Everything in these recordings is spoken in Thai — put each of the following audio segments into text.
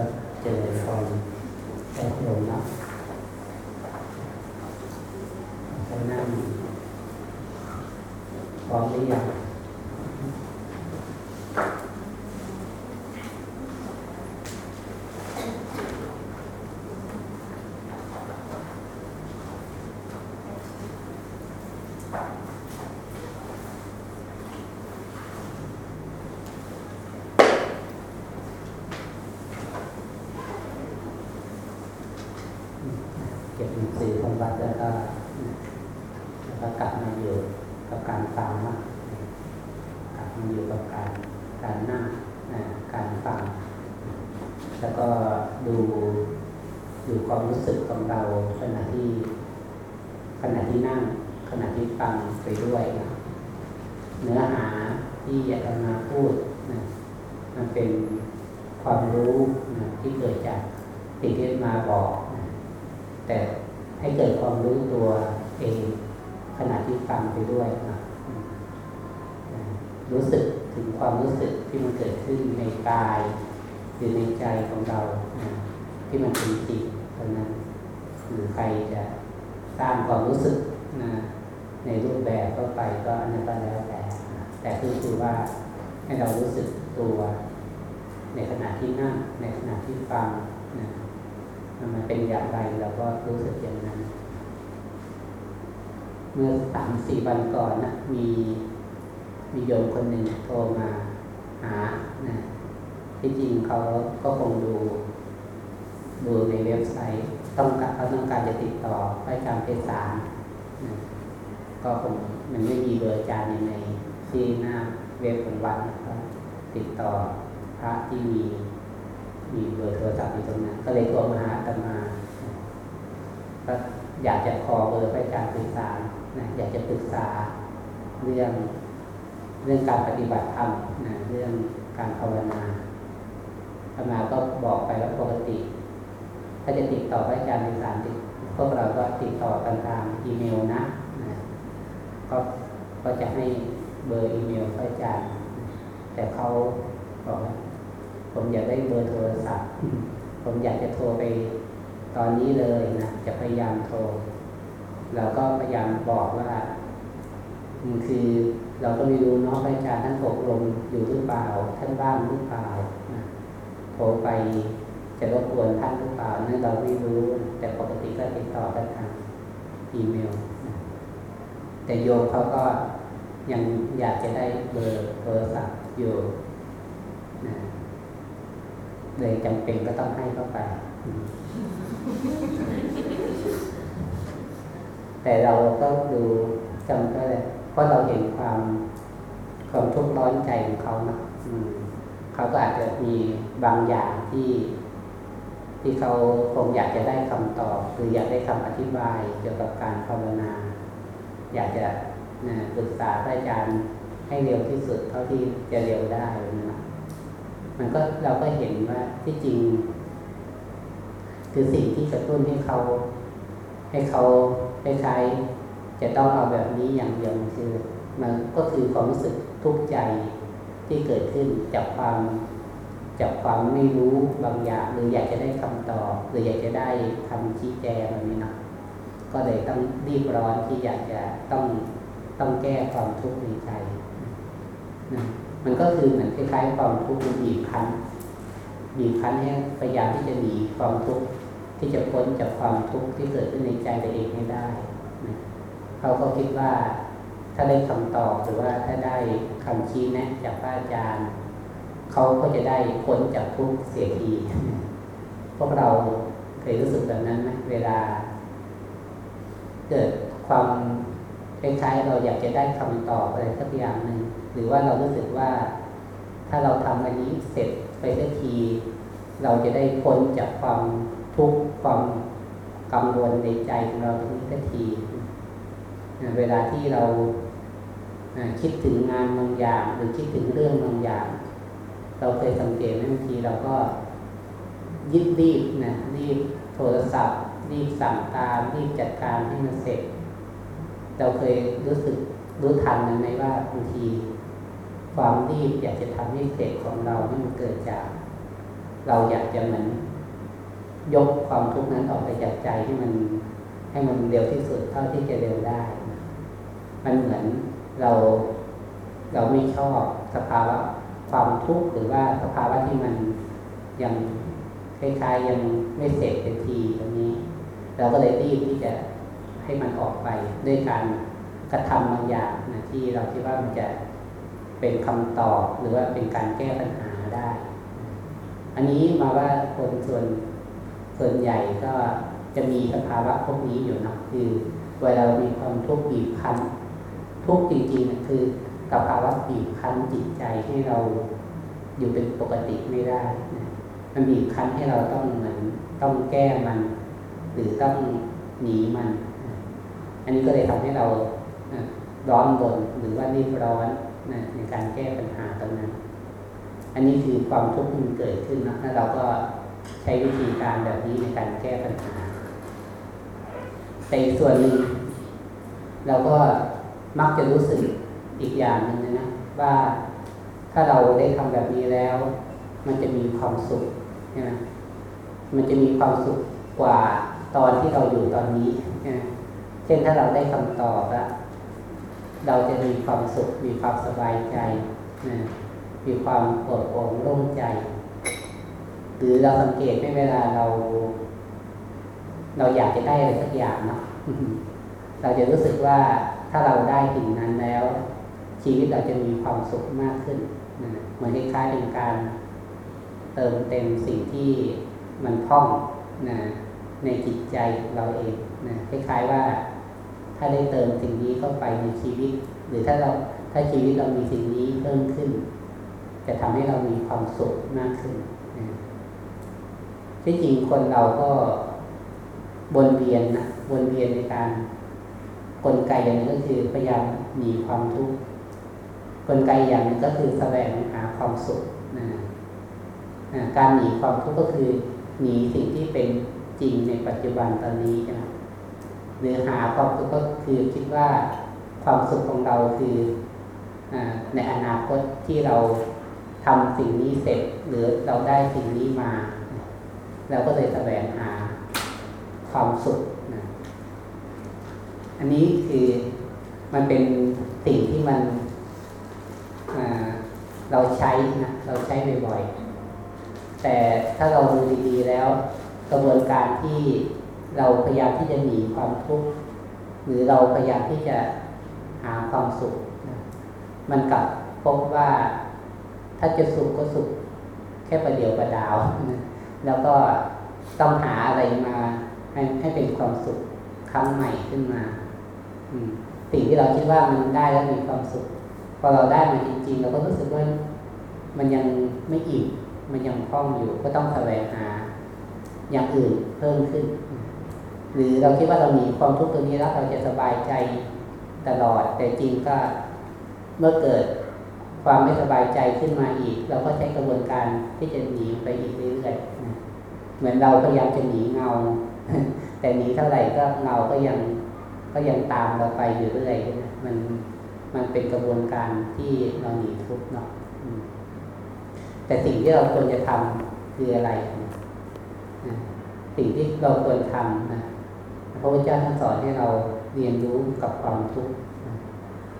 ก็เจอฟอนแค่ลมนะก็นั่งพร้อมหรือยังเก็บหนังสือของวัดแล้วก็แล้วก็กลับมาอยู่กับการฟังมากกลับมาอยู่กับการการนั่งนะการฟัง แล้วก็ดูดูความรู้สึกของเราขณะที่ขณะที่นั่ง ขณะที่ฟังไปด้วยนะ เนื้อหาที่อยากจะมาพูดนะมันเป็นความรู้นะที่เกิดจากสิ่งที่มาบอกนะแต่ให้เกิดความรู้ตัวเองขณะที่ฟังไปด้วยนะรู้สึกถึงความรู้สึกที่มันเกิดขึ้นในกายหรือในใจของเรานะที่มันเป็นจริงเท่านั้นหรือใครจะสร้างความรู้สึกนะในรูปแบบเข้าไปก็อันนั้นก็แล้วแต่ แต่คือคือว่าให้เรารู้สึกตัว ในขณะที่นั่ง ในขณะที่ฟังนะมันเป็นอย่างไรเราก็รู้สึกอย่างนั้น เมื่อสามสี่วันก่อนนะมีมีโยมคนหนึ่งโทรมาหานะที่จริงเขาก็คงดู ดูในเว็บไซต์ ต้องการเขาต้องการจะติดต่อพระอาจารย์เพชรสารนะ ก็คงมันไม่มีเบอร์อาจารย์ในที่หน้าเว็บของวัดนะครับติดต่อพระที่มีมีเบอร์โทรศัพท์อยู่ตรงนั้น ก็เลยโทรมาหาตมาก็อยากจะขอเบอร์พระอาจารย์สื่อสานะอยากจะปรึกษาเรื่องเรื่องการปฏิบัติธรรมนะเรื่องการภาวนาอาตมาก็บอกไปว่าปกติ ถ้าจะติดต่อพระอาจารย์สื่อสาพวกเราก็ติดต่อกันทางอีเมลนะ ก็ก็จะให้เบอร์อีเมลพระอาจารย์ แต่เขาบอกว่าผมอยากได้เบอร์โทรศัพท์ ผมอยากจะโทรไปตอนนี้เลยนะจะพยายามโทรเราก็พยายามบอกว่าคือเราก็ไม่รู้เนาะพระอาจารย์ท่านอบรมอยู่หรือเปล่า ท่านบ้างหรือเปล่าโทรไปจะรบกวนท่านหรือเปล่านั่นเราไม่รู้ แต่ปกติก็ติดต่อกันทางอีเมล แต่โยมเขาก็ยังอยากจะได้เบอร์โทรศัพท์อยู่นะเลยจำเป็นก็ต้องให้เข้าไป แต่เราก็ดูจำก็เลยเพราะเราเห็นความความทุกข์ร้อนใจของเขานะเขาก็อาจจะมีบางอย่างที่ ที่เขาคงอยากจะได้คำตอบหรืออยากได้คำอธิบายเกี่ยวกับการภาวนา อยากจะนะปรึกษาพระอาจารย์ให้เร็วที่สุดเท่าที่จะเร็วได้นะมันก็เราก็เห็นว่าที่จริง คือสิ่งที่กระตุ้นให้เขา ให้เขาคล้ายๆจะต้องเอาแบบนี้อย่างเดียวคือ มันก็คือความรู้สึกทุกข์ใจที่เกิดขึ้นจากความจากความไม่รู้บางอย่าง หรืออยากจะได้คำตอบ หรืออยากจะได้คำชี้แจงแบบนี้นะ ก็เลยต้องรีบร้อนที่อยากจะต้องต้องแก้ความทุกข์ในใจนะมันก็คือเหมือนคล้ายๆความทุกข์มันบีบคั้นบีบคั้นให้พยายามที่จะหนีความทุกข์ที่จะพ้นจากความทุกข์ที่เกิดขึ้นในใจตัวเองให้ได้นะเขาก็คิดว่าถ้าได้คำตอบหรือว่าถ้าได้คำชี้แนะ จากพระอาจารย์เขาก็จะได้พ้นจากทุกข์เสียทีพวกเราเคยรู้สึกแบบนั้นไหมเวลา เกิดความคล้ายๆเราอยากจะได้คำตอบอะไรสักอย่างหนึ่งหรือว่าเรารู้สึกว่า ถ้าเราทำอันนี้เสร็จไปสักที เราจะได้พ้นจากความทุกข์ความกังวลในใจของเราตรงนี้สักที เวลาที่เราอ่าคิดถึงงานบางอย่าง หรือคิดถึงเรื่องบางอย่าง เราเคยสังเกตไหมบางทีเราก็ยิบรีบนะรีบโทรศัพท์ รีบสั่งการรีบจัดการให้มันเสร็จ เราเคยรู้สึกรู้ทันไหมว่าบางทีความรีบอยากจะทำให้เสร็จของเรานี่มันเกิดจาก เราอยากจะเหมือนยกความทุกข์นั้นออกไปจากใจให้มันให้มันเร็วที่สุดเท่าที่จะเร็วได้ มันเหมือนเราเราไม่ชอบสภาวะความทุกข์หรือว่าสภาวะที่มันยังคล้ายๆยังไม่เสร็จเป็นทีตรงนี้ เราก็เลยรีบที่จะให้มันออกไปด้วยการกระทำบางอย่างนะที่เราคิดว่ามันจะเป็นคำตอบหรือว่าเป็นการแก้ปัญหาได้ อันนี้มาว่าคนส่วนส่วนใหญ่ก็จะมีสภาวะพวกนี้อยู่นะคือเวลาเรามีความทุกข์บีบคั้น ทุกข์จริงๆนะคือสภาวะบีบคั้นจิตใจให้เราอยู่เป็นปกติไม่ได้นะมันบีบคั้นให้เราต้องเหมือนต้องแก้มัน หรือต้องหนีมัน อันนี้ก็เลยทำให้เราร้อนรนหรือว่ารีบร้อนนะในการแก้ปัญหาตรงนั้น อันนี้คือความทุกข์ที่มันเกิดขึ้นนะแล้วเราก็ใช้วิธีการแบบนี้ในการแก้ปัญหา แต่อีกส่วนหนึ่งเราก็มักจะรู้สึกอีกอย่างหนึ่งนะ ว่าถ้าเราได้ทำแบบนี้แล้ว มันจะมีความสุขใช่ไหมมันจะมีความสุขกว่า ตอนที่เราอยู่ตอนนี้เช่นถ้าเราได้คำตอบแล้วเราจะมีความสุข มีความสบายใจนะมีความปลดโปร่งโล่งใจ หรือเราสังเกตไม่เวลาเรา เราอยากจะได้อะไรสักอย่างเนาะเราจะรู้สึกว่าถ้าเราได้สิ่งนั้นแล้ว ชีวิตเราจะมีความสุขมากขึ้นนะเหมือนคล้ายๆเป็นการเติมเต็มสิ่งที่มันท่องนะ ในจิตใจเราเองนะคล้ายๆว่า ถ้าได้เติมสิ่งนี้เข้าไปในชีวิต หรือถ้าเราถ้าชีวิตเรามีสิ่งนี้เพิ่มขึ้น จะทำให้เรามีความสุขมากขึ้นที่จริงคนเราก็วนเวียนนะวนเวียนในการกลไกอย่างนี้ก็คือพยายามหนีความทุกข์กลไกอย่างนึงก็คือแสวงหาความสุขนะการหนีความทุกข์ก็คือหนีสิ่งที่เป็น จริงในปัจจุบันตอนนี้ใช่ไหมหรือหาความสุขก็คือคิดว่าความสุขของเราคืออในอนาคตที่เราทำสิ่งนี้เสร็จหรือเราได้สิ่งนี้มา เราก็เลยแสวงหาความสุขนะอันนี้คือมันเป็นสิ่งที่มันเราใช้นะเราใช้บ่อยๆแต่ถ้าเราดูดีๆแล้ว กระบวนการที่เราพยายามที่จะหนีความทุกข์หรือเราพยายามที่จะหาความสุข มันกลับพบว่าถ้าจะสุขก็สุขแค่ประเดียวประดาว แล้วก็ต้องหาอะไรมาให้ให้เป็นความสุขครั้งใหม่ขึ้นมาสิ่งที่เราคิดว่ามันได้แล้วมีความสุข พอเราได้มาจริงๆเราก็รู้สึกว่ามันยังไม่อิ่มมันยังคล่องอยู่ก็ต้องแสวงหา อย่างอื่นเพิ่มขึ้น หรือเราคิดว่าเรามีความทุกข์ตรงนี้แล้วเราจะสบายใจตลอด แต่จริงก็เมื่อเกิดความไม่สบายใจขึ้นมาอีก เราก็ใช้กระบวนการที่จะหนีไปอีกเรื่อยๆเหมือนเราพยายามจะหนีเงา แต่หนีเท่าไหร่ก็เงาก็ยังก็ยังตามเราไปอยู่เรื่อยมันมันเป็นกระบวนการที่เราหนีทุกข์เนาะแต่สิ่งที่เราควรจะทำคืออะไร สิ่งที่เราควรทำนะพระพุทธเจ้าท่านสอนให้เราเรียนรู้กับความทุกข์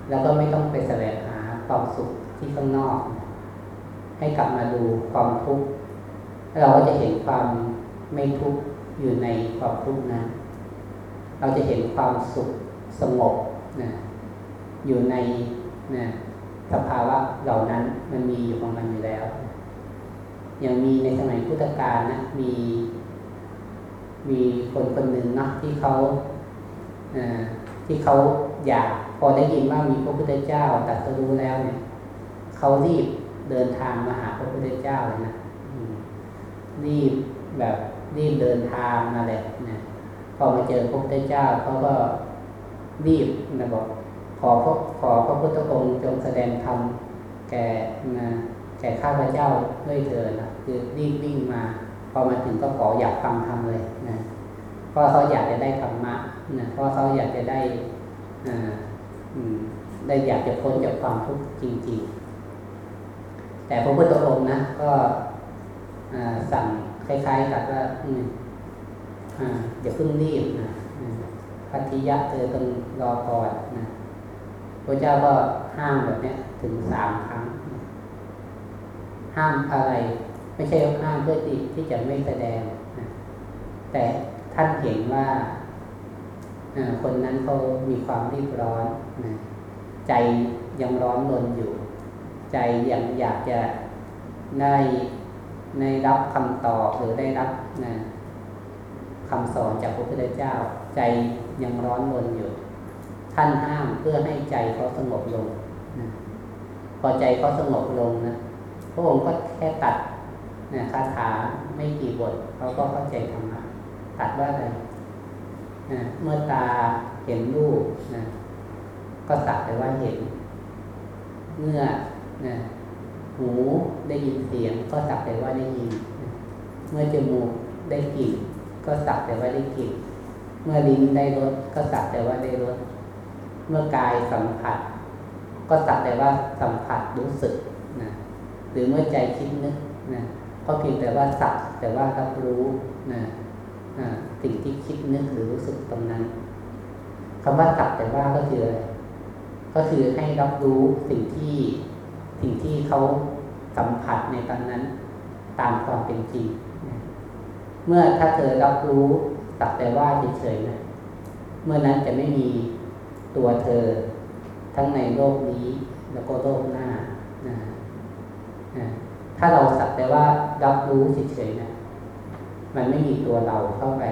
แล้วก็ไม่ต้องไปแสวงหาความสุขที่ข้างนอก ให้กลับมาดูความทุกข์เราก็จะเห็นความไม่ทุกข์อยู่ในความทุกข์นั้น เราจะเห็นความสุขสงบนะอยู่ในนะสภาวะเหล่านั้นมันมีอยู่ของมันอยู่แล้ว ยังมีในสมัยพุทธกาลนะมี มีคนคนหนึ่งนะที่เขาที่เขาอยากพอได้ยินว่ามีพระพุทธเจ้าตรัสรู้แล้วเนี่ยเขารีบเดินทางมาหาพระพุทธเจ้าเลยนะรีบแบบรีบเดินทางมาเลยนะพอมาเจอพระพุทธเจ้าเขาก็รีบนะบอกขอพระขอพระพุทธองค์จงแสดงธรรมแก่นะแก่ข้าพเจ้าด้วยเถิดนะคือรีบวิ่งมา พอมาถึงก็ขออยากฟังธรรมเลยนะเพราะเขาอยากจะได้ธรรมะนะเพราะเขาอยากจะได้อ่าได้อยากจะพ้นจากความทุกข์จริง ๆ แต่พระพุทธองค์นะก็สั่งคล้ายๆกับว่าอย่าเพิ่งรีบนะพัทธิยะเธอต้องรอก่อนนะพระเจ้าก็ห้ามแบบนี้ถึงสามครั้ง ห้ามอะไร ไม่ใช่ห้ามเพื่อที่ที่จะไม่แสดง แต่ท่านเห็นว่าคนนั้นเขามีความรีบร้อนนะใจยังร้อนรนอยู่ ใจยังอยากจะได้ในรับคำตอบหรือได้รับนะคำสอนจากพระพุทธเจ้า ใจยังร้อนรนอยู่ ท่านห้ามเพื่อให้ใจเขาสงบลงนะพอใจเขาสงบลงนะพระองค์ก็แค่ตัด เนะคาถาไม่กี่บทเขาก็เข้าใจธรรมะตัดว่าอะไรนะเมื่อตาเห็นรูปนะก็สักแต่ว่าเห็น เมื่อนะหูได้ยินเสียง ก็สักแต่ว่าได้ยิน เมื่อจมูกได้กลิ่นก็สักแต่ว่าได้กลิ่น เมื่อลิ้นได้รสก็สักแต่ว่าได้รส เมื่อกายสัมผัส ก็สักแต่ว่าสัมผัสรู้สึกนะหรือเมื่อใจคิดนึกนะ ก็เพียงแต่ว่าสักแต่ว่ารับรู้นะสิ่งที่คิดนึกหรือรู้สึกตรงนั้นคำว่าสักแต่ว่าก็คืออะไรก็คือให้รับรู้สิ่งที่สิ่งที่เขาสัมผัสในตอนนั้น ตามความเป็นจริงเมื่อถ้าเธอรับรู้สักแต่ว่าเฉยๆนะเมื่อนั้นจะไม่มีตัวเธอทั้งในโลกนี้แล้วก็โลกหน้านะ ถ้าเราสักแต่ว่ารับรู้เฉยๆนะ มันไม่มีตัวเราเข้าไป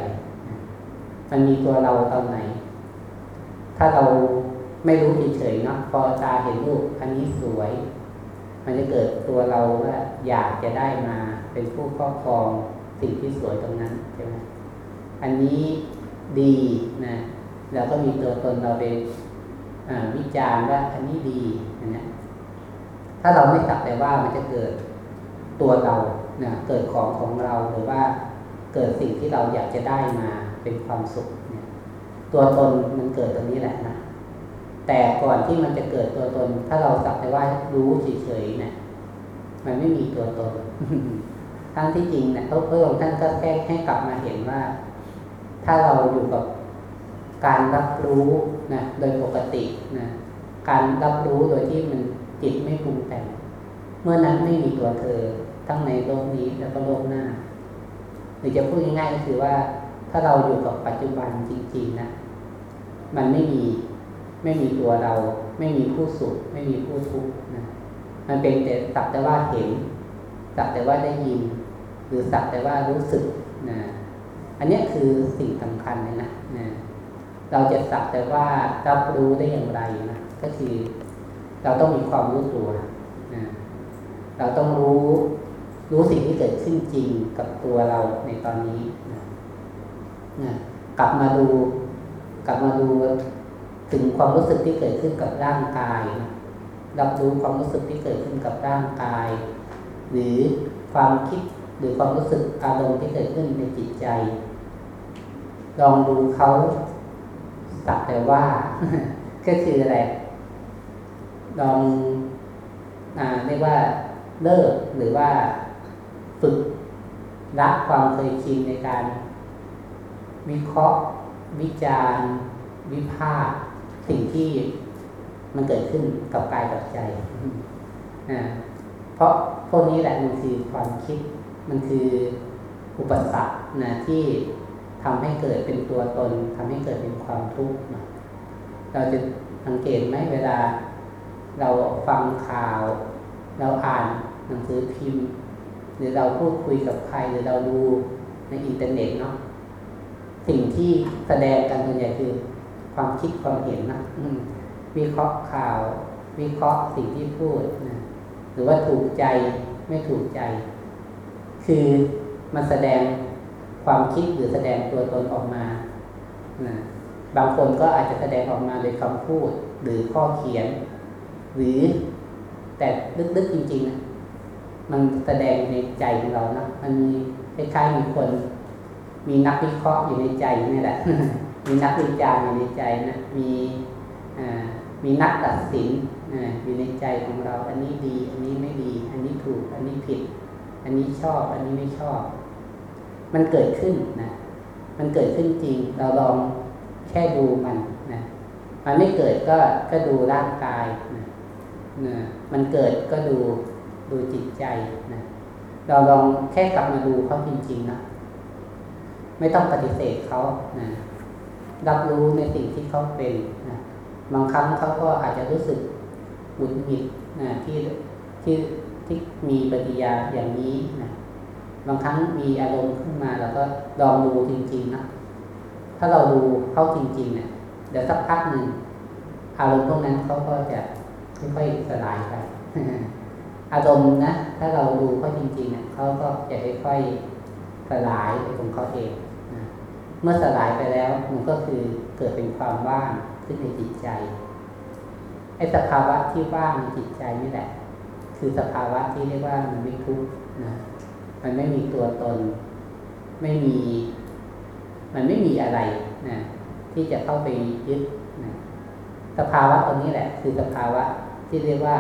มันมีตัวเราตอนไหน ถ้าเราไม่รู้เฉยๆเนาะพอตาเห็นรูปอันนี้สวย มันจะเกิดตัวเราว่าอยากจะได้มาเป็นผู้ครอบครองสิ่งที่สวยตรงนั้นใช่ไหมอันนี้ดีนะแล้วก็มีตัวตนเราเป็นวิจารณ์ว่าอันนี้ดีนะถ้าเราไม่สักแต่ว่ามันจะเกิด ตัวเรานะเกิดของของเราหรือว่าเกิดสิ่งที่เราอยากจะได้มาเป็นความสุขเนี่ยตัวตนมันเกิดตรงนี้แหละนะแต่ก่อนที่มันจะเกิดตัวตน ถ้าเราสักแต่ว่ารู้เฉยๆเนี่ยมันไม่มีตัวตนทั้งที่จริงเนี่ยพระพุทธองค์ท่านก็แค่ให้กลับมาเห็นว่า ถ้าเราอยู่กับการรับรู้นะโดยปกตินะการรับรู้โดยที่มันจิตไม่ปรุงแต่งเมื่อนั้นไม่มีตัวเธอ ทั้งในโลกนี้แล้วก็โลกหน้า หรือจะพูดง่ายๆก็คือว่า ถ้าเราอยู่กับปัจจุบันจริง ๆ นะ มันไม่มีไม่มีตัวเรา ไม่มีผู้สุขไม่มีผู้ทุกข์นะมันเป็นแต่สักแต่ว่าเห็นสักแต่ว่าได้ยิน หรือสักแต่ว่ารู้สึกนะอันนี้คือสิ่งสำคัญเลยนะนะเราจะสักแต่ว่ารับรู้ได้อย่างไรนะก็คือ เราต้องมีความรู้ตัวนะเราต้องรู้ รู้สิ่งที่เกิดขึ้นจริงกับตัวเราในตอนนี้นะนะกลับมาดู กลับมาดูถึงความรู้สึกที่เกิดขึ้นกับร่างกาย รับรู้ความรู้สึกที่เกิดขึ้นกับร่างกาย หรือความคิดหรือความรู้สึกอารมณ์ที่เกิดขึ้นในจิตใจ ลองดูเขาสักแต่ว่า ก็คืออะไร ลองอเรียกว่าเลิกหรือว่า ฝึกละความเคยชินในการ วิเคราะห์ วิจารณ์ วิพากษ์สิ่งที่มันเกิดขึ้นกับกายกับใจนะเพราะพวกนี้แหละมันคือความคิด มันคืออุปสรรคนะที่ทำให้เกิดเป็นตัวตนทำให้เกิดเป็นความทุกข์นะเราจะสังเกตไหมเวลา เราฟังข่าว เราอ่านหนังสือพิมพ์ หรือเราพูดคุยกับใครหรือเราดูในอินเทอร์เน็ตเนาะสิ่งที่แสดงกันส่วนใหญ่คือ ความคิดความเห็นนะวิเคราะห์ข่าว วิเคราะห์สิ่งที่พูดนะหรือว่าถูกใจไม่ถูกใจ คือมันแสดงความคิดหรือแสดงตัวตนออกมานะบางคนก็อาจจะแสดงออกมาโดยคำพูด หรือข้อเขียน หรือแต่ลึกๆจริงๆนะ มันแสดงในใจของเรานะมันมีคล้ายๆมีคน มีนักวิเคราะห์อยู่ในใจนี่แหละ มีนักวิจารณ์อยู่ในใจนะมีมีนักตัดสินอยู่ในใจของเรา อันนี้ดี อันนี้ไม่ดี อันนี้ถูก อันนี้ผิด อันนี้ชอบ อันนี้ไม่ชอบ มันเกิดขึ้นนะ มันเกิดขึ้นจริง เราลองแค่ดูมันนะมันไม่เกิดก็ก็ดูร่างกายนะนะมันเกิดก็ดู ดูจิตใจนะเราลองแค่กลับมาดูเขาจริงๆนะไม่ต้องปฏิเสธเขานะรับรู้ในสิ่งที่เขาเป็นนะบางครั้งเขาก็อาจจะรู้สึกหงุดหงิดนะที่ที่ที่มีปฏิยาอย่างนี้นะบางครั้งมีอารมณ์ขึ้นมาแล้วก็ลองดูจริงๆนะถ้าเราดูเขาจริงๆเนี่ยเดี๋ยวสักพักหนึ่งอารมณ์พวกนั้นเขาก็จะค่อยๆสลายไป อารมณ์นะ ถ้าเราดูเขาจริงๆเนี่ยเขาก็จะค่อยๆสลายไปของเขาเองนะเมื่อสลายไปแล้วมันก็คือเกิดเป็นความว่างขึ้นในจิตใจไอ้สภาวะที่ว่างในจิตใจนี่แหละ คือสภาวะที่เรียกว่ามันไม่ทุกข์นะมันไม่มีตัวตน ไม่มี มันไม่มีอะไรนะที่จะเข้าไปยึดนะสภาวะตรงนี้แหละ คือสภาวะที่เรียกว่า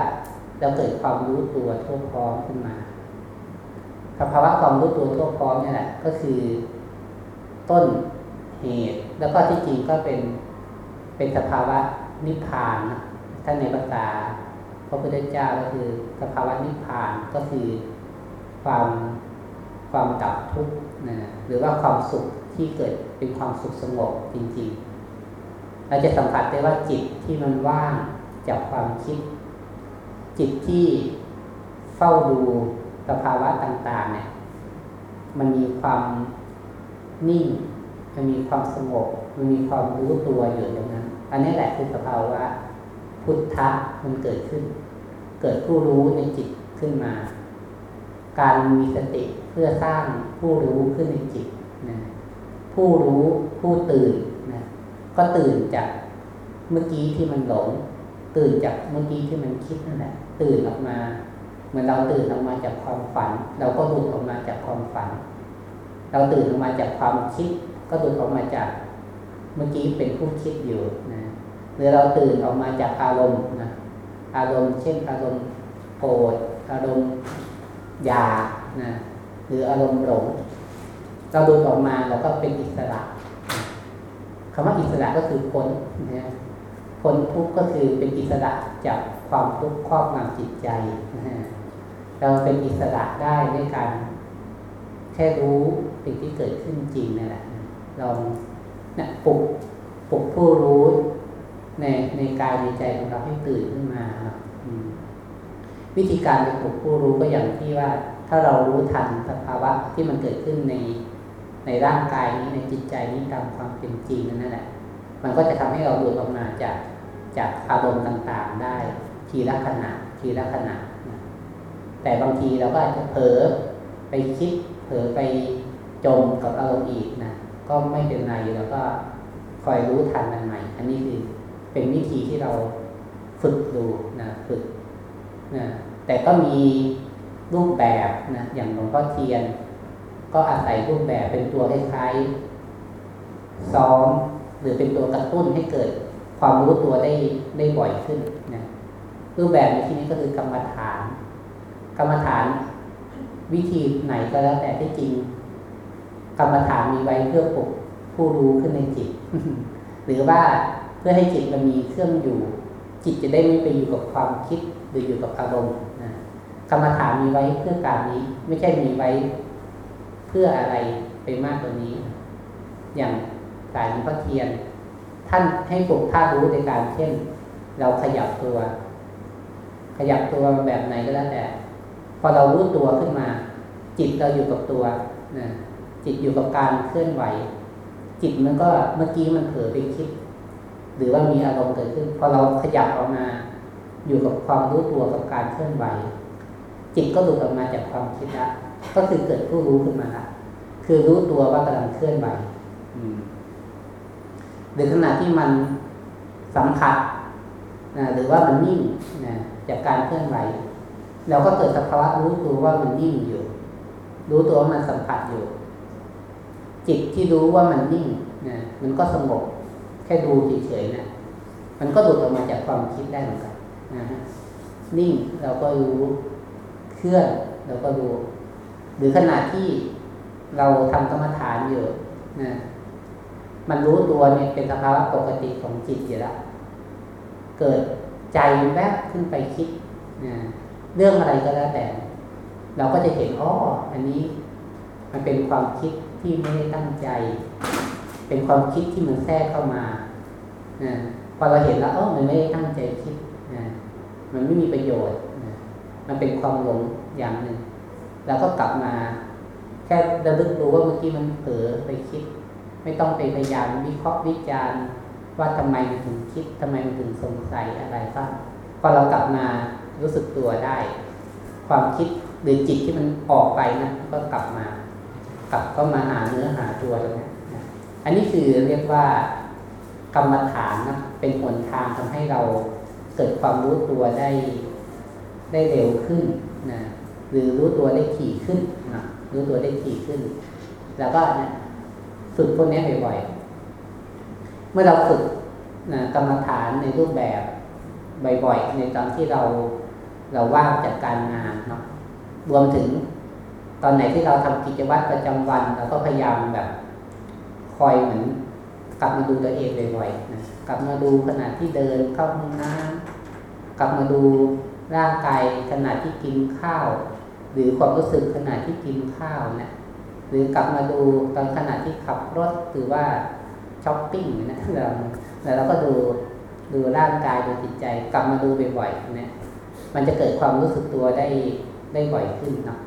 เราเกิดความรู้ตัวทั่วพร้อมขึ้นมาสภาวะความรู้ตัวทั่วพร้อมนี่แหละก็คือต้นเหตุ แล้วก็ที่จริงก็เป็นเป็นสภาวะนิพพานนะถ้าในภาษาพระพุทธเจ้าก็คือสภาวะนิพพานก็คือความความดับทุกข์นะหรือว่าความสุขที่เกิดเป็นความสุขสงบจริง ๆ เราจะสัมผัสได้ว่าจิตที่มันว่างจากความคิด จิตที่เฝ้าดูสภาวะต่างๆ เนี่ย มันมีความนิ่ง มันมีความสงบ มันมีความรู้ตัวอยู่ตรงนั้น อันนี้แหละคือสภาวะพุทธะมันเกิดขึ้น เกิดผู้รู้ในจิตขึ้นมา การมีสติเพื่อสร้างผู้รู้ขึ้นในจิตนะผู้รู้ผู้ตื่นนะก็ตื่นจากเมื่อกี้ที่มันหลง ตื่นจากเมื่อกี้ที่มันคิดนั่นแหละ ตื่นออกมา เหมือนเราตื่นออกมาจากความฝัน เราก็หลุดออกมาจากความฝัน เราตื่นออกมาจากความคิด ก็หลุดออกมาจากเมื่อกี้เป็นผู้คิดอยู่นะหรือเราตื่นออกมาจากอารมณ์นะอารมณ์เช่น อารมณ์โกรธอารมณ์อยากนะหรืออารมณ์หลงเราดูออกมาเราก็เป็นอิสระคำว่าอิสระก็คือพ้นนะพ้นทุกข์ก็คือเป็นอิสระจาก ความทุกข์ครอบงำจิตใจนะเราเป็นอิสระได้ด้วยการแค่รู้สิ่งที่เกิดขึ้นจริงนั่นแหละลองนะปลุกปลุกผู้รู้ในในกายในใจของเราให้ตื่นขึ้นมาวิธีการปลุกผู้รู้ก็อย่างที่ว่า ถ้าเรารู้ทันสภาวะที่มันเกิดขึ้นในในร่างกายนี้ในจิตใจนี้ตามความเป็นจริงนั่นแหละ มันก็จะทำให้เราหลุดออกมาจากจากอารมณ์ต่างๆได้ ทีละขณะทีละขณะแต่บางทีเราก็อาจจะเผลอไปคิดเผลอไปจมกับอารมณ์อีกนะก็ไม่เป็นไรแล้วก็คอยรู้ทันมันใหม่ อันนี้คือเป็นวิธีที่เราฝึกดูนะฝึกนะแต่ก็มีรูปแบบนะอย่างหลวงพ่อเทียน ก็อาศัยรูปแบบเป็นตัวคล้ายๆซ้อมหรือเป็นตัวกระตุ้นให้เกิดความรู้ตัวได้ได้บ่อยขึ้น รูปแบบในที่นี้ก็คือกรรมฐาน กรรมฐานวิธีไหนก็แล้วแต่ที่จริง กรรมฐานมีไว้เพื่อปลุกผู้รู้ขึ้นในจิต หรือว่าเพื่อให้จิตมันมีเครื่องอยู่ จิตจะได้ไม่ไปอยู่กับความคิดหรืออยู่กับอารมณ์นะกรรมฐานมีไว้เพื่อการนี้ ไม่ใช่มีไว้เพื่ออะไรไปมากกว่านี้ อย่างสายหลวงพ่อเทียน ท่านให้ปลุกท่ารู้ในการเช่น เราขยับตัว ขยับตัวแบบไหนก็แล้วแต่ พอเรารู้ตัวขึ้นมา จิตเราอยู่กับตัวนะจิตอยู่กับการเคลื่อนไหว จิตมันก็เมื่อกี้มันเผลอไปคิด หรือว่ามีอารมณ์เกิดขึ้น พอเราขยับออกมา อยู่กับความรู้ตัวกับการเคลื่อนไหว จิตก็หลุดออกมาจากความคิดละก็คือเกิดผู้รู้ขึ้นมาละคือรู้ตัวว่ากำลังเคลื่อนไหวหรือขณะที่มันสัมผัสนะหรือว่ามันนิ่งนะ จากการเคลื่อนไหว เราก็เกิดสภาวะรู้ตัวว่ามันนิ่งอยู่ รู้ตัวว่ามันสัมผัสอยู่ จิตที่รู้ว่ามันนิ่งนะมันก็สงบแค่ดูเฉยๆนะมันก็หลุดออกมาจากความคิดได้เหมือนกันนะฮะนิ่งเราก็รู้เคลื่อนเราก็รู้ หรือขณะที่เราทำกรรมฐานอยู่นะมันรู้ตัวเนี่ยเป็นสภาวะปกติของจิตอยู่แล้วเกิด ใจแวบขึ้นไปคิดนะเรื่องอะไรก็แล้วแต่ เราก็จะเห็นอ๋ออันนี้ มันเป็นความคิดที่ไม่ได้ตั้งใจ เป็นความคิดที่มันแทรกเข้ามานะพอเราเห็นแล้วเออมันไม่ได้ตั้งใจคิดนะมันไม่มีประโยชน์นะมันเป็นความหลงอย่างหนึ่งแล้วก็กลับมา แค่ระลึกรู้ว่าเมื่อกี้มันเผลอไปคิด ไม่ต้องไปพยายามวิเคราะห์วิจารณ์ ว่าทำไมมันถึงคิดทำไมมันถึงสงสัยอะไรบ้างพอเรากลับมารู้สึกตัวได้ ความคิดหรือจิตที่มันออกไปนะก็กลับมา กลับก็มาหาเนื้อหาตัวตรงนี้อันนี้คือเรียกว่ากรรมฐานนะเป็นหนทางทำให้เราเกิดความรู้ตัวได้ได้เร็วขึ้นนะหรือรู้ตัวได้ถี่ขึ้นนะรู้ตัวได้ถี่ขึ้น แล้วก็นะฝึกพวกนี้บ่อยๆ มื่อเราฝึกนะกรรมฐานในรูปแบบบ่อยๆในตอนที่เราเราว่างจากการงานเนาะรวมถึงตอนไหนที่เราทำกิจวัตรประจำวันเราก็พยายามแบบคอยเหมือนกลับมาดูตัวเองบ่อยๆนะกลับมาดูขณะที่เดินเข้าห้องน้ำกลับมาดูร่างกายขณะที่กินข้าว หรือความรู้สึกขณะที่กินข้าวนะหรือกลับมาดูตอนขณะที่ขับรถหรือว่า ช้อปปิ้งนะเราแล้วเราก็ดูดูร่างกายดูจิตใจ กลับมาดูบ่อยๆนะมันจะเกิดความรู้สึกตัวได้ได้บ่อยขึ้นเนาะ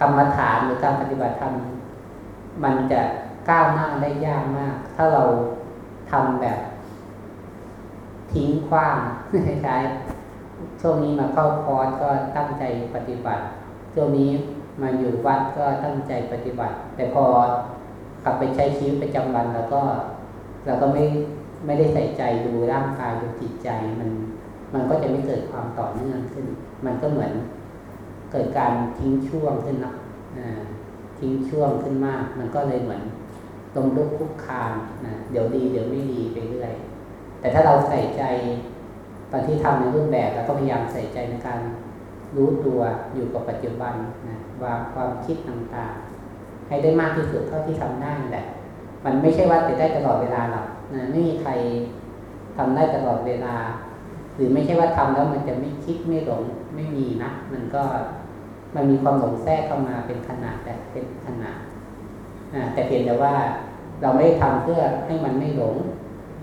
กรรมฐานหรือการปฏิบัติธรรมมันจะก้าวหน้าได้ยากมาก ถ้าเราทำแบบ ทิ้งขว้างคล้ช่วงนี้มาเข้าคอร์สก็ตั้งใจปฏิบัติช่วงนี้มาอยู่วัดก็ตั้งใจปฏิบัติ แต่พอ กลับไปใช้ชีวิตประจำวัน แล้วก็เราก็ไม่ไม่ได้ใส่ใจดูร่างกายดูจิตใจมัน มันก็จะไม่เกิดความต่อเนื่องขึ้น มันก็เหมือนเกิดการทิ้งช่วงขึ้นนะทิ้งช่วงขึ้นมาก มันก็เลยเหมือนลมลุกคุกคานนะเดี๋ยวดีเดี๋ยวไม่ดีไปเรื่อยแต่ถ้าเราใส่ใจตอนที่ทำในรูปแบบเราก็พยายามใส่ใจในการรู้ตัวอยู่กับปัจจุบันนะวางความคิดต่างๆ ให้ได้มากที่สุดเท่าที่ทำได้แหละมันไม่ใช่ว่าจะได้ตลอดเวลาหรอกนะไม่มีใครทำได้ตลอดเวลา หรือไม่ใช่ว่าทำแล้วมันจะไม่คิดไม่หลงไม่มีนะมันก็มันมีความหลงแทรกเข้ามาเป็นขนาดแต่เป็นขนาดแต่เพียงแต่ว่าเราไม่ได้ทำเพื่อให้มันไม่หลง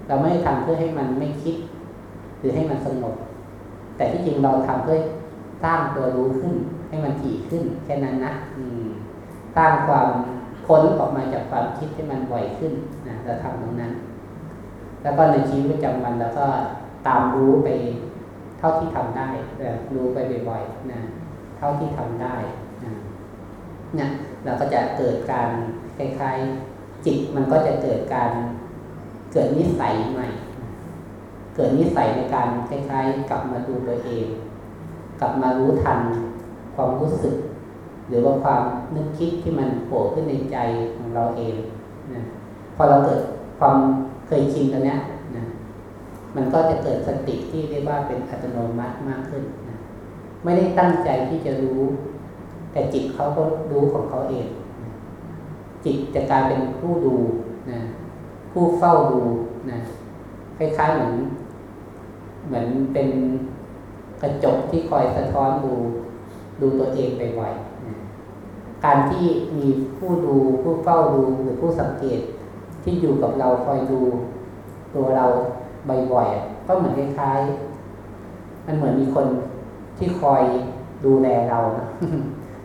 เราไม่ได้ทำเพื่อให้มันไม่คิด หรือให้มันสงบ แต่ที่จริงเราทำเพื่อสร้างตัวรู้ขึ้น ให้มันถี่ขึ้นแค่นั้นนะอืม ร้างความพ้นออกมาจากความคิดให้มันบ่อยขึ้นนะเราทำตรงนั้น แล้วก็ในชีวิตประจำวันเราก็ตามรู้ไปเท่าที่ทำได้รู้ไปบ่อยๆนะเท่าที่ทำได้นะเนี่ยเราก็จะเกิดการคล้ายๆจิตมันก็จะเกิดการเกิดนิสัยใหม่ เกิดนิสัยในการคล้ายๆ กลับมาดูตัวเอง กลับมารู้ทันความรู้สึก หรือว่าความนึกคิดที่มันโผล่ขึ้นในใจของเราเองนะพอเราเกิดความเคยชินตัวเนี้ยนะมันก็จะเกิดสติที่เรียกว่าเป็นอัตโนมัติมากขึ้นนะไม่ได้ตั้งใจที่จะรู้ แต่จิตเขาก็รู้ของเขาเองจิตจะกลายเป็นผู้ดูนะผู้เฝ้าดูนะคล้ายๆเหมือน เหมือนเป็นกระจกที่คอยสะท้อนดู ดูตัวเองบ่อยๆ การที่มีผู้ดูผู้เฝ้าดูหรือผู้สังเกต ที่อยู่กับเราคอยดูตัวเราบ่อยๆก็เหมือนคล้ายๆ มันเหมือนมีคนที่คอยดูแลเรานะ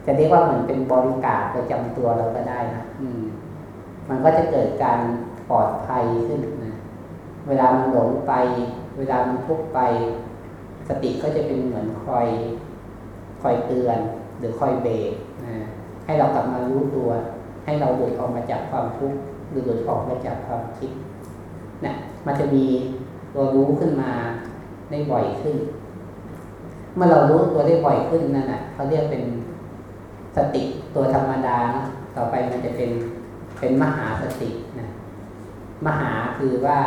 จะเรียกว่าเหมือนเป็นบริการประจำตัวเราก็ได้นะอืม มันก็จะเกิดการปลอดภัยขึ้นนะ เวลามันหลงไป เวลามันทุกไป สติก็จะเป็นเหมือนคอย คอยเตือน หรือคอยเบรกนะ ให้เรากลับมารู้ตัว ให้เราหลุดออกมาจากความทุกข์หรือหลุดออกมาจากความคิดนะมันจะมีตัวรู้ขึ้นมาได้บ่อยขึ้น เมื่อเรารู้ตัวได้บ่อยขึ้นนั่นแหะเขาเรียกเป็นสติตัวธรรมดาต่อไปมันจะเป็นเป็นมหาสตินะมหาคือว่า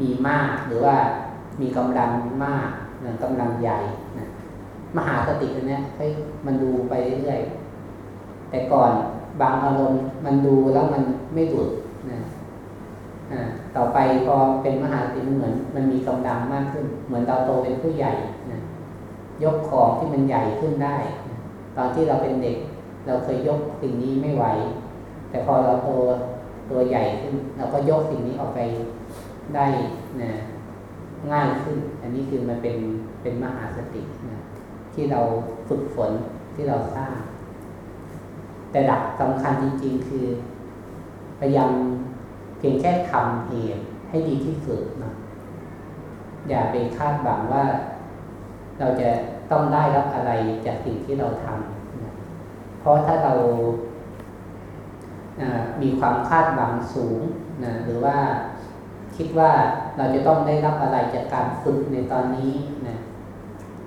มีมากหรือว่ามีกำลังมากหรือกำลังใหญ่นะมหาสติอันนี้ให้มันดูไปเรื่อยๆ แต่ก่อนบางอารมณ์มันดูแล้วมันไม่หลุดนะต่อไปพอเป็นมหาสติเหมือน มันมีกำลังมากขึ้น เหมือนเราโตเป็นผู้ใหญ่นะยกของที่มันใหญ่ขึ้นได้ ตอนที่เราเป็นเด็ก เราเคยยกสิ่งนี้ไม่ไหว แต่พอเราโตตัวใหญ่ขึ้น เราก็ยกสิ่งนี้ออกไปได้นะง่ายขึ้น อันนี้คือมันเป็นเป็นมหาสตินะที่เราฝึกฝนที่เราสร้าง แต่หลักสำคัญจริง ๆ คือพยายามเพียงแค่ทำเหตุให้ดีที่สุดนะอย่าไปคาดหวังว่า เราจะต้องได้รับอะไรจากสิ่งที่เราทำนะเพราะถ้าเรามีความคาดหวังสูงนะหรือว่าคิดว่าเราจะต้องได้รับอะไรจากการฝึกในตอนนี้นะ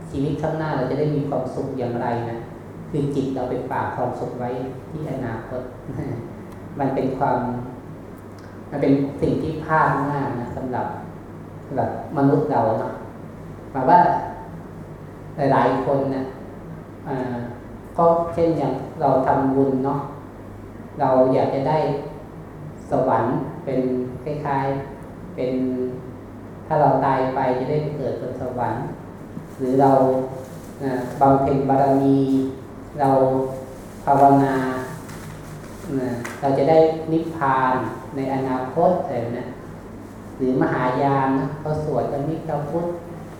ชีวิตข้างหน้าเราจะได้มีความสุขอย่างไรนะ คือจิตเราไปฝากความสุขไว้ที่อนาคต มันเป็นความ มันเป็นสิ่งที่พลาดมากนะสำหรับสำหรับมนุษย์เราเนาะหมายว่าหลายๆคนนะก็เช่นอย่างเราทำบุญเนาะเราอยากจะได้สวรรค์เป็นคล้ายๆเป็นถ้าเราตายไปจะได้เกิดบนสวรรค์ หรือเราบำเพ็ญบารมี เราภาวนาเราจะได้นิพพานในอนาคตอะไรนะหรือมหายานเขาสวดกันนิพพพุทธ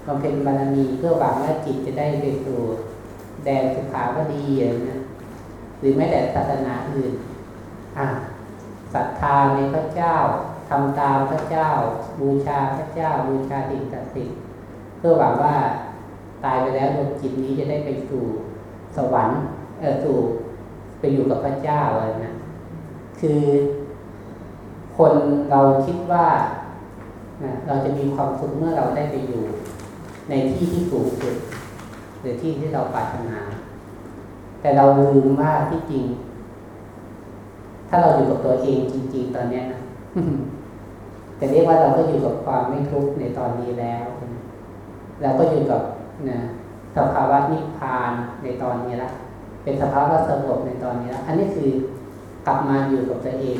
บำเพ็ญบารมีเพื่อหวังว่าจิตจะได้ไปสู่แดนสุขาวดีอะไรนะหรือแม้แต่ศาสนาอื่นอะศรัทธาในพระเจ้าทำตามพระเจ้า บูชาพระเจ้า บูชาสิ่งศักดิ์สิทธิ์เพื่อหวังว่าตายไปแล้วดวงจิตนี้จะได้ไปสู่ สวรรค์เออสู่ไปอยู่กับพระเจ้าอะไรนะคือคนเราคิดว่านะเราจะมีความสุขเมื่อเราได้ไปอยู่ ในที่ที่สูงสุดหรือที่ที่เราปรารถนา แต่เราลืมว่าที่จริง ถ้าเราอยู่กับตัวเองจริง ๆ ตอนนี้นะแต่เรียกว่าเราก็อยู่กับความไม่ทุกข์ในตอนนี้แล้ว เราก็อยู่กับนะ สภาวะนิพพานในตอนนี้ละเป็นสภาวะสงบในตอนนี้ละอันนี้คือกลับมาอยู่กับตัวเอง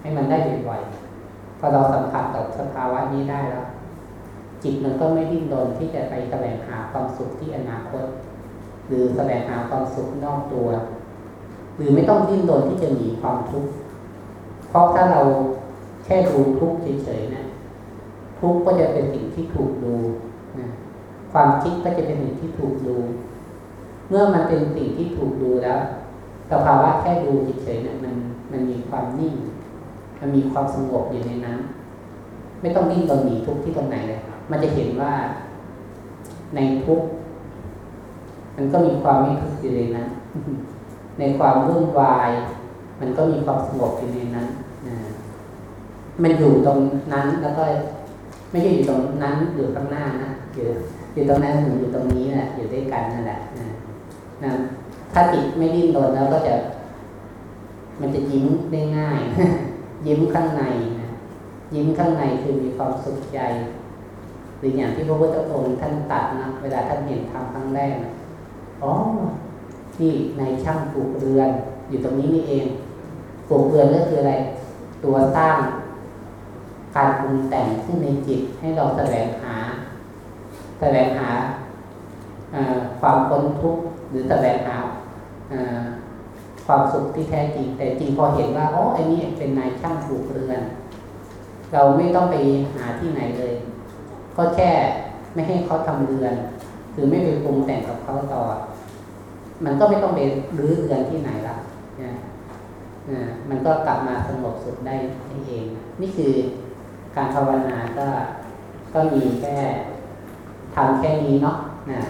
ให้มันได้บ่อยๆพอเราสัมผัสกับสภาวะนี้ได้แล้ว จิตมันก็ไม่ดิ้นรนที่จะไปแสวงหาความสุขที่อนาคต หรือแสวงหาความสุขนอกตัว หรือไม่ต้องดิ้นรนที่จะหนีความทุกข์เพราะถ้าเราแค่ดูทุกข์เฉยๆนะทุกข์ก็จะเป็นสิ่งที่ถูกดู ความคิดก็จะเป็นสิ่งที่ถูกดู เมื่อมันเป็นสิ่งที่ถูกดูแล้วสภาวะแค่ดูเฉยๆเนี่ยมันมันมีความนิ่ง มันมีความสงบอยู่ในนั้น ไม่ต้องดิ้นรนหนีทุกข์ที่ตรงไหนเลยมันจะเห็นว่าในทุกข์มันก็มีความไม่ทุกข์อยู่ในนั้น ในความวุ่นวาย มันก็มีความสงบอยู่ในนั้นมันอยู่ตรงนั้นแล้วก็ ไม่ใช่อยู่ตรงนั้นอยู่ข้างหน้านะอยู่ อยู่ตรงนั้นหมือยู่ตรงนี้แหละอยู่ด้วยกันนั่นแหละนะถ้าจิตไม่ดิ้นรนแล้วก็จะ มันจะยิ้มได้ง่าย ยิ้มข้างในนะยิ้มข้างในคือมีความสุขใจ หรืออย่างที่พระพุทธองค์ท่านตัดนะเวลาท่านเห็นทำครั้งแรกนะอ๋อที่ในช่างปลูกเรือน อยู่ตรงนี้นี่เองปลูกเรือนก็คืออะไร ตัวสร้าง การปรุงแต่งขึ้นในจิตให้เราแสวงหา แสวงหาความพ้นทุกข์หรือแสวงหาความสุขที่แท้จริง แต่จริงพอเห็นว่าอ๋อไอ้นี่เป็นนายช่างปลูกเรือน เราไม่ต้องไปหาที่ไหนเลย ก็แค่ไม่ให้เขาทำเรือน หรือไม่ไปปรุงแต่งกับเขาต่อ มันก็ไม่ต้องไปรื้อเรือนที่ไหนละนะมันก็กลับมาสงบสุดได้เอง นี่คือการภาวนาก็ก็มีแค่ ทำแค่นี้เนาะนะ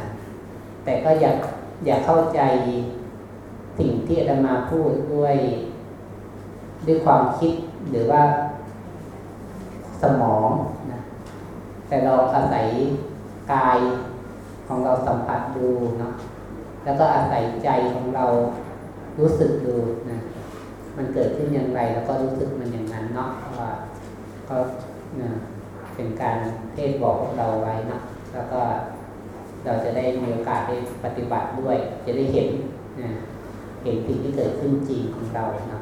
แต่ก็อยากอยากเข้าใจสิ่งที่อาตมาพูดด้วย ด้วยความคิดหรือว่าสมองนะแต่เราอาศัยกายของเราสัมผัสดูเนาะแล้วก็อาศัยใจของเรารู้สึกดูนะมันเกิดขึ้นอย่างไร แล้วก็รู้สึกมันอย่างนั้นเนาะว่าก็นะเป็นการเทศบอกพวกเราไว้เนาะ แล้วก็เราจะได้มีโอกาสได้ปฏิบัติด้วย จะได้เห็นนะเห็นสิ่งที่เกิดขึ้นจริงของเรานะ